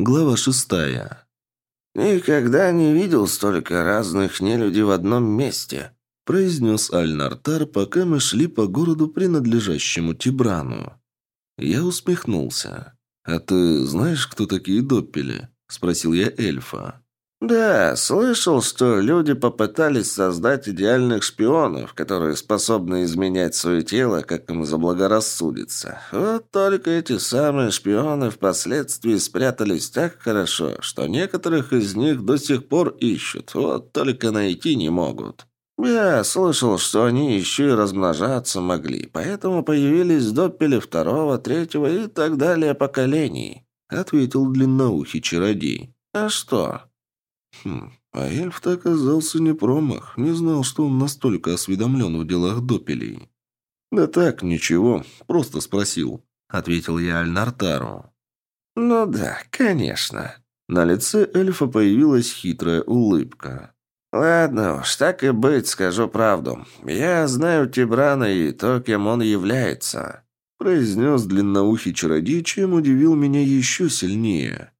Глава шестая. «Никогда не видел столько разных нелюдей в одном месте», произнес Аль-Нартар, пока мы шли по городу, принадлежащему Тибрану. Я усмехнулся. «А ты знаешь, кто такие доппели?» – спросил я эльфа. «Да, слышал, что люди попытались создать идеальных шпионов, которые способны изменять свое тело, как им заблагорассудится. Вот только эти самые шпионы впоследствии спрятались так хорошо, что некоторых из них до сих пор ищут, вот только найти не могут». «Я слышал, что они еще и размножаться могли, поэтому появились доппели второго, третьего и так далее поколений», — ответил длинноухий чародей. «А что?» «Хм, а эльф-то оказался не промах, не знал, что он настолько осведомлен в делах доппелей». «Да так, ничего, просто спросил», — ответил я Альнартару. «Ну да, конечно». На лице эльфа появилась хитрая улыбка. «Ладно уж, так и быть, скажу правду. Я знаю Тибрана и то, кем он является», – произнес длинноухий чародей, чем удивил меня еще сильнее.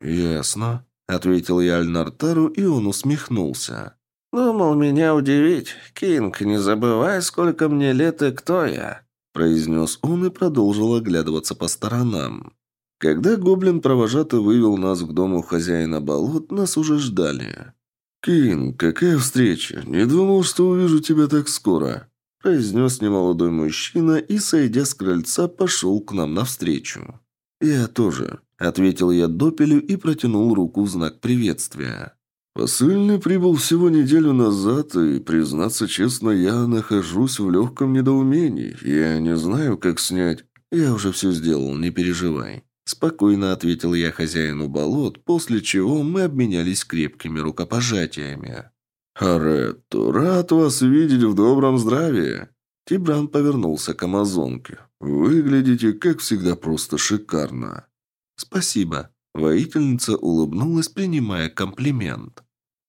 «Ясно», – ответил я Альнартару, и он усмехнулся. «Думал меня удивить. Кинг, не забывай, сколько мне лет и кто я», – произнес он и продолжил оглядываться по сторонам. Когда гоблин-провожатый вывел нас к дому хозяина болот, нас уже ждали. «Кин, какая встреча! Не думал, что увижу тебя так скоро!» произнес немолодой мужчина и, сойдя с крыльца, пошел к нам навстречу. «Я тоже», — ответил я Допелю и протянул руку в знак приветствия. «Посыльный прибыл всего неделю назад, и, признаться честно, я нахожусь в легком недоумении. Я не знаю, как снять. Я уже все сделал, не переживай». Спокойно ответил я хозяину болот, после чего мы обменялись крепкими рукопожатиями. «Аретто, рад вас видеть в добром здравии!» Тибран повернулся к амазонке. «Выглядите, как всегда, просто шикарно!» «Спасибо!» Воительница улыбнулась, принимая комплимент.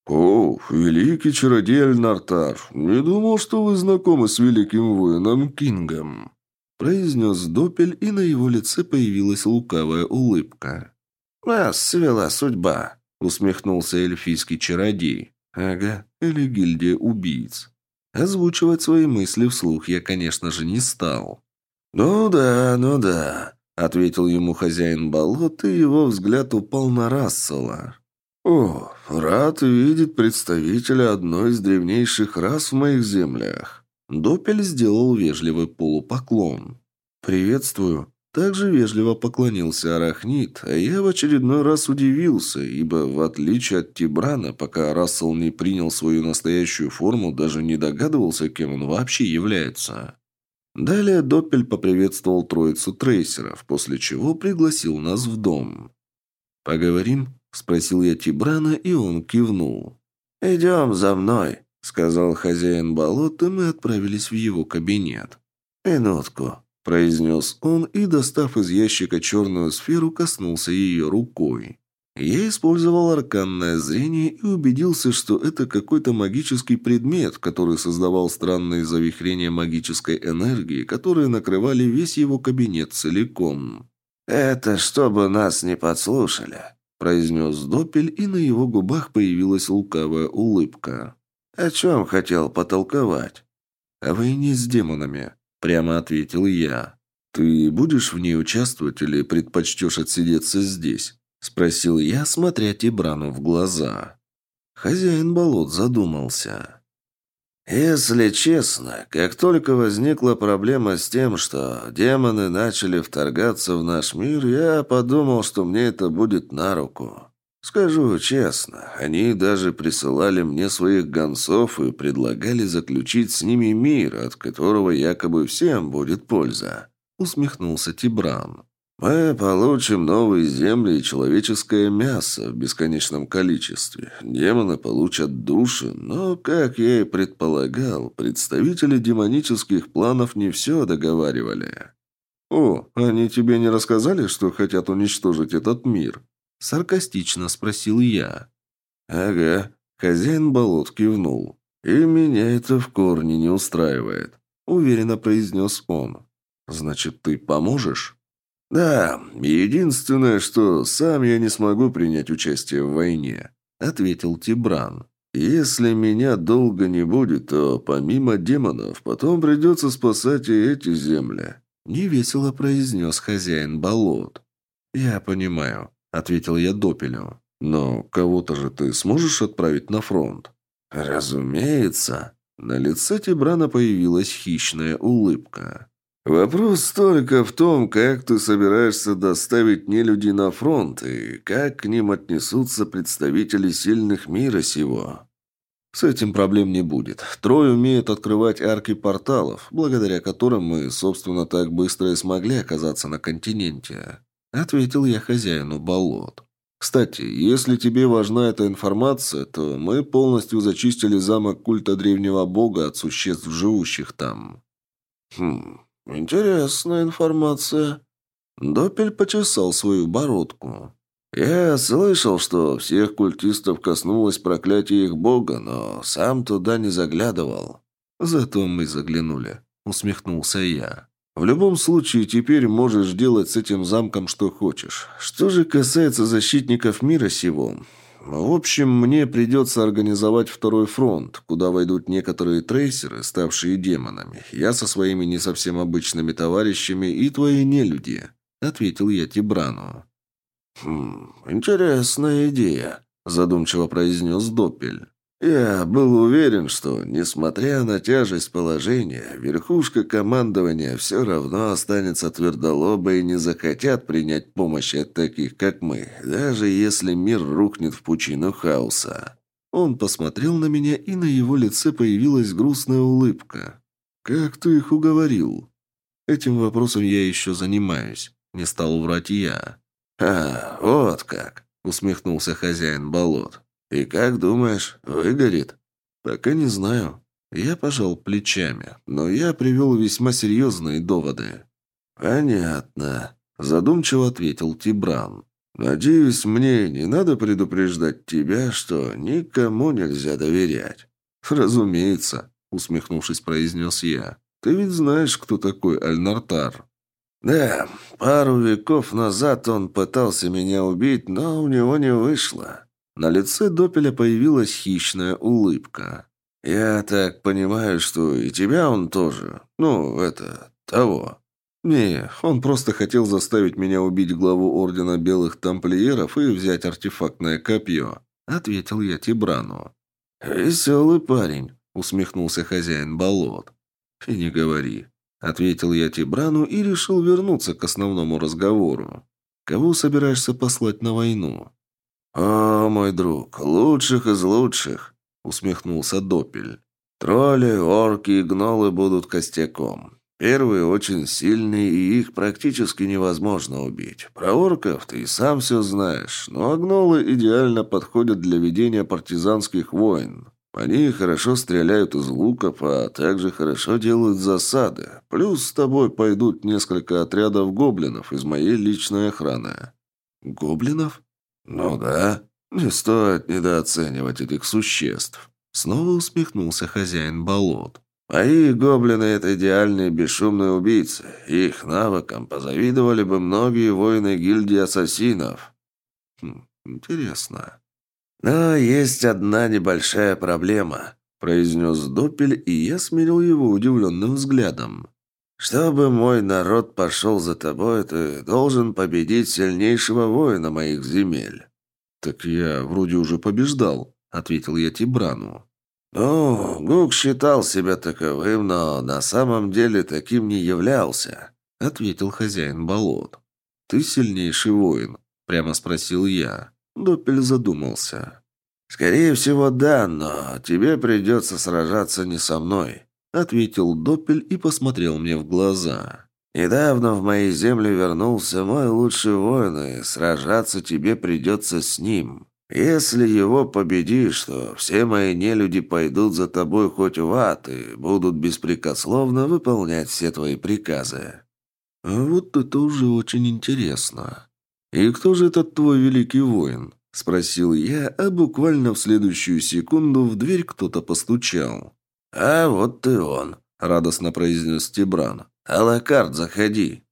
«О, великий чародей Альнартар! Не думал, что вы знакомы с великим воином Кингом!» произнес Допель, и на его лице появилась лукавая улыбка. «Нас свела судьба», — усмехнулся эльфийский чародей. «Ага, или гильдия убийц». Озвучивать свои мысли вслух я, конечно же, не стал. «Ну да, ну да», — ответил ему хозяин болот, и его взгляд упал на Рассела. «О, рад видеть представителя одной из древнейших рас в моих землях». Допель сделал вежливый полупоклон. «Приветствую». Также вежливо поклонился Арахнит, а я в очередной раз удивился, ибо, в отличие от Тибрана, пока Рассел не принял свою настоящую форму, даже не догадывался, кем он вообще является. Далее Доппель поприветствовал троицу трейсеров, после чего пригласил нас в дом. «Поговорим?» – спросил я Тибрана, и он кивнул. «Идем за мной», — сказал хозяин болота, мы отправились в его кабинет. «Минутку», — произнес он и, достав из ящика черную сферу, коснулся ее рукой. Я использовал арканное зрение и убедился, что это какой-то магический предмет, который создавал странные завихрения магической энергии, которые накрывали весь его кабинет целиком. «Это чтобы нас не подслушали», — произнес Допель, и на его губах появилась лукавая улыбка. «О чем хотел потолковать?» «О войне с демонами», — прямо ответил я. «Ты будешь в ней участвовать или предпочтешь отсидеться здесь?» — спросил я, смотря Тибрану в глаза. Хозяин болот задумался. «Если честно, как только возникла проблема с тем, что демоны начали вторгаться в наш мир, я подумал, что мне это будет на руку. Скажу честно, они даже присылали мне своих гонцов и предлагали заключить с ними мир, от которого якобы всем будет польза. Усмехнулся Тибран. Мы получим новые земли и человеческое мясо в бесконечном количестве. Демоны получат души, но, как я и предполагал, представители демонических планов не все договаривали. «О, они тебе не рассказали, что хотят уничтожить этот мир?» Саркастично спросил я. «Ага», — хозяин болот кивнул. «И меня это в корне не устраивает», — уверенно произнес он. «Значит, ты поможешь?» «Да, единственное, что сам я не смогу принять участие в войне», — ответил Тибран. «Если меня долго не будет, то помимо демонов потом придется спасать и эти земли», — невесело произнес хозяин болот. «Я понимаю», — ответил я Допелю. «Но кого-то же ты сможешь отправить на фронт?» «Разумеется». На лице Тибрана появилась хищная улыбка. Вопрос только в том, как ты собираешься доставить нелюди на фронт и как к ним отнесутся представители сильных мира сего. С этим проблем не будет. Трой умеет открывать арки порталов, благодаря которым мы, собственно, так быстро и смогли оказаться на континенте. Ответил я хозяину болот. Кстати, если тебе важна эта информация, то мы полностью зачистили замок культа древнего бога от существ, живущих там. Хм, «Интересная информация». Допель почесал свою бородку. «Я слышал, что всех культистов коснулось проклятие их бога, но сам туда не заглядывал». «Зато мы заглянули», — усмехнулся я. «В любом случае, теперь можешь делать с этим замком что хочешь. Что же касается защитников мира сего, в общем, мне придется организовать второй фронт, куда войдут некоторые трейсеры, ставшие демонами. Я со своими не совсем обычными товарищами и твои нелюди», — ответил я Тибрану. «Хм, интересная идея», — задумчиво произнес Доппель. Я был уверен, что, несмотря на тяжесть положения, верхушка командования все равно останется твердолобой и не захотят принять помощь от таких, как мы, даже если мир рухнет в пучину хаоса. Он посмотрел на меня, и на его лице появилась грустная улыбка. «Как ты их уговорил?» «Этим вопросом я еще занимаюсь», — не стал врать я. «А, вот как», — усмехнулся хозяин болот. «И как думаешь, выгорит?» «Пока не знаю». Я пожал плечами, но я привел весьма серьезные доводы. «Понятно», – задумчиво ответил Тибран. «Надеюсь, мне не надо предупреждать тебя, что никому нельзя доверять». «Разумеется», – усмехнувшись, произнес я. «Ты ведь знаешь, кто такой Альнартар?» «Да, пару веков назад он пытался меня убить, но у него не вышло. На лице Допеля появилась хищная улыбка. «Я так понимаю, что и тебя он тоже. Ну, это... того». «Не, он просто хотел заставить меня убить главу Ордена Белых Тамплиеров и взять артефактное копье», — ответил я Тибрану. «Веселый парень», — усмехнулся хозяин болот. «И не говори», — ответил я Тибрану и решил вернуться к основному разговору. «Кого собираешься послать на войну?» «О, мой друг, лучших из лучших!» — усмехнулся Допель. «Тролли, орки и гнолы будут костяком. Первые очень сильные, и их практически невозможно убить. Про орков ты и сам все знаешь, но гнолы идеально подходят для ведения партизанских войн. Они хорошо стреляют из луков, а также хорошо делают засады. Плюс с тобой пойдут несколько отрядов гоблинов из моей личной охраны». «Гоблинов?» «Ну да, не стоит недооценивать этих существ», — снова усмехнулся хозяин болот. «Мои гоблины — это идеальные бесшумные убийцы. Их навыкам позавидовали бы многие воины гильдии ассасинов». Хм, «Интересно». «Но есть одна небольшая проблема», — произнес Доппель, и я смирил его удивленным взглядом. «Чтобы мой народ пошел за тобой, ты должен победить сильнейшего воина моих земель». «Так я вроде уже побеждал», — ответил я Тибрану. «Ну, Гук считал себя таковым, но на самом деле таким не являлся», — ответил хозяин болот. «Ты сильнейший воин?» — прямо спросил я. Доппель задумался. «Скорее всего, да, но тебе придется сражаться не со мной. — ответил Доппель и посмотрел мне в глаза. «Недавно в мои земли вернулся мой лучший воин, и сражаться тебе придется с ним. Если его победишь, то все мои нелюди пойдут за тобой хоть в ад и будут беспрекословно выполнять все твои приказы». «А вот это уже очень интересно. И кто же этот твой великий воин?» — спросил я, а буквально в следующую секунду в дверь кто-то постучал. «А вот ты он», — радостно произнес Тибран. «Алакард, заходи».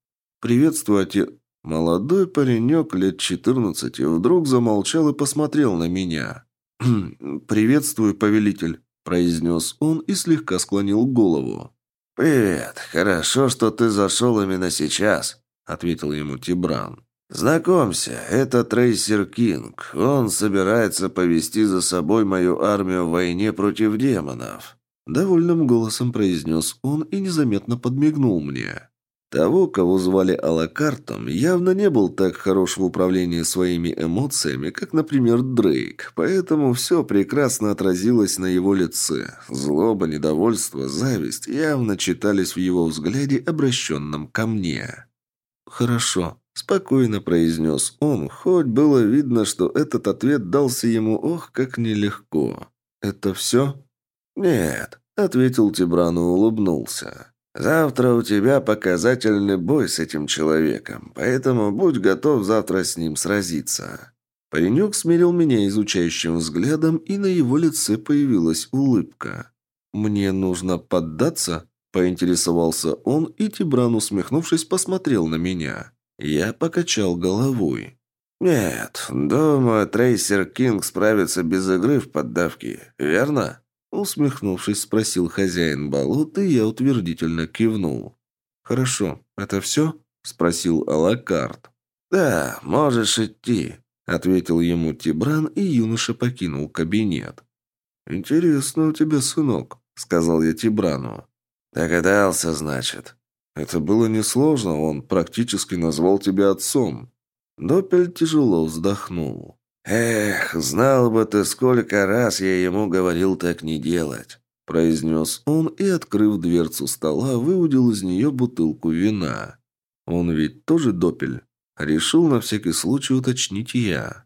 «Приветствую, отец...» Молодой паренек лет четырнадцати вдруг замолчал и посмотрел на меня. «Приветствую, повелитель», – произнес он и слегка склонил голову. «Привет. Хорошо, что ты зашел именно сейчас», – ответил ему Тибран. «Знакомься, это Трейсер Кинг. Он собирается повести за собой мою армию в войне против демонов». Довольным голосом произнес он и незаметно подмигнул мне. Того, кого звали Алакартом, явно не был так хорош в управлении своими эмоциями, как, например, Дрейк, поэтому все прекрасно отразилось на его лице. Злоба, недовольство, зависть явно читались в его взгляде, обращенном ко мне. «Хорошо», – спокойно произнес он, хоть было видно, что этот ответ дался ему ох, как нелегко. «Это все?» «Нет», – ответил Тибран и улыбнулся. Завтра у тебя показательный бой с этим человеком, поэтому будь готов завтра с ним сразиться». Паренек смирил меня изучающим взглядом, и на его лице появилась улыбка. «Мне нужно поддаться?» – поинтересовался он, и Тибран, усмехнувшись, посмотрел на меня. Я покачал головой. «Нет, думаю, Трейсер Кинг справится без игры в поддавки, верно?» Усмехнувшись, спросил хозяин болот, и я утвердительно кивнул. «Хорошо, это все?» – спросил Алакарт. «Да, можешь идти», – ответил ему Тибран, и юноша покинул кабинет. «Интересно у тебя, сынок», – сказал я Тибрану. «Догадался, значит». «Это было несложно, он практически назвал тебя отцом». Допель тяжело вздохнул. «Эх, знал бы ты, сколько раз я ему говорил так не делать», – произнес он и, открыв дверцу стола, выудил из нее бутылку вина. «Он ведь тоже допель?» Решил на всякий случай уточнить я.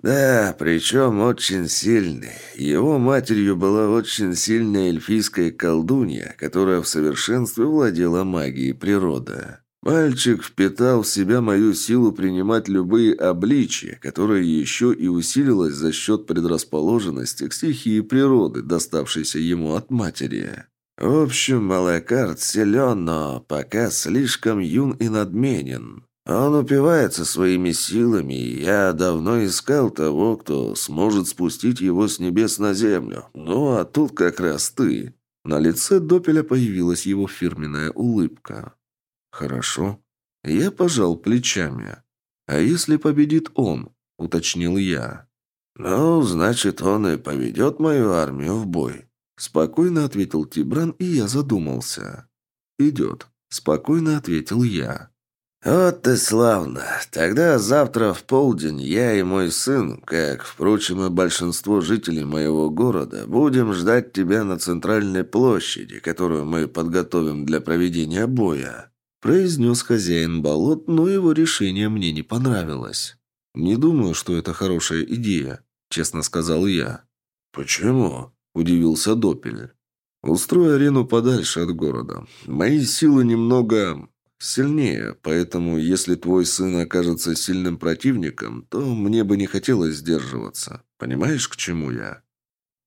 «Да, причем очень сильный. Его матерью была очень сильная эльфийская колдунья, которая в совершенстве владела магией природы». Мальчик впитал в себя мою силу принимать любые обличия, которая еще и усилилась за счет предрасположенности к стихии природы, доставшейся ему от матери. В общем, Малакарт силен, но пока слишком юн и надменен. Он упивается своими силами, и я давно искал того, кто сможет спустить его с небес на землю. Ну, а тут как раз ты». На лице Допеля появилась его фирменная улыбка. «Хорошо». Я пожал плечами. «А если победит он?» – уточнил я. «Ну, значит, он и поведет мою армию в бой», – спокойно ответил Тибран, и я задумался. «Идет», – спокойно ответил я. «Вот ты славно. Тогда завтра в полдень я и мой сын, как, впрочем, и большинство жителей моего города, будем ждать тебя на центральной площади, которую мы подготовим для проведения боя произнес хозяин болот, но его решение мне не понравилось. «Не думаю, что это хорошая идея», – честно сказал я. «Почему?» – удивился Допель. «Устрой арену подальше от города. Мои силы немного сильнее, поэтому если твой сын окажется сильным противником, то мне бы не хотелось сдерживаться. Понимаешь, к чему я?»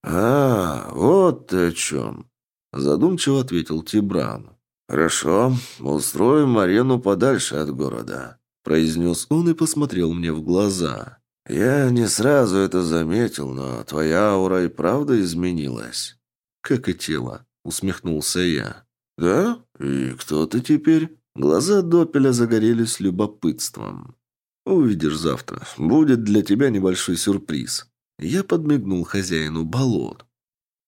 «А, вот ты о чем!» – задумчиво ответил Тибран. «Хорошо, устроим арену подальше от города», – произнес он и посмотрел мне в глаза. «Я не сразу это заметил, но твоя аура и правда изменилась». «Как и тело», – усмехнулся я. «Да? И кто ты теперь?» Глаза Допеля загорелись любопытством. «Увидишь завтра. Будет для тебя небольшой сюрприз». Я подмигнул хозяину болот.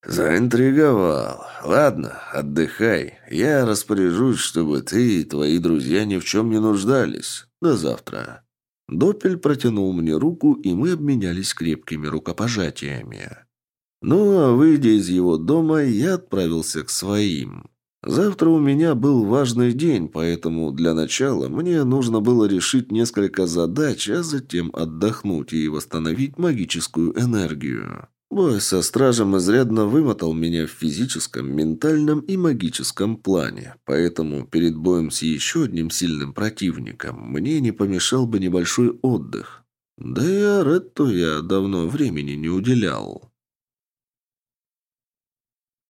«Заинтриговал. Ладно, отдыхай. Я распоряжусь, чтобы ты и твои друзья ни в чем не нуждались. До завтра». Доппель протянул мне руку, и мы обменялись крепкими рукопожатиями. Ну, а выйдя из его дома, я отправился к своим. Завтра у меня был важный день, поэтому для начала мне нужно было решить несколько задач, а затем отдохнуть и восстановить магическую энергию. Бой со стражем изрядно вымотал меня в физическом, ментальном и магическом плане, поэтому перед боем с еще одним сильным противником мне не помешал бы небольшой отдых. Да и Аретту я давно времени не уделял.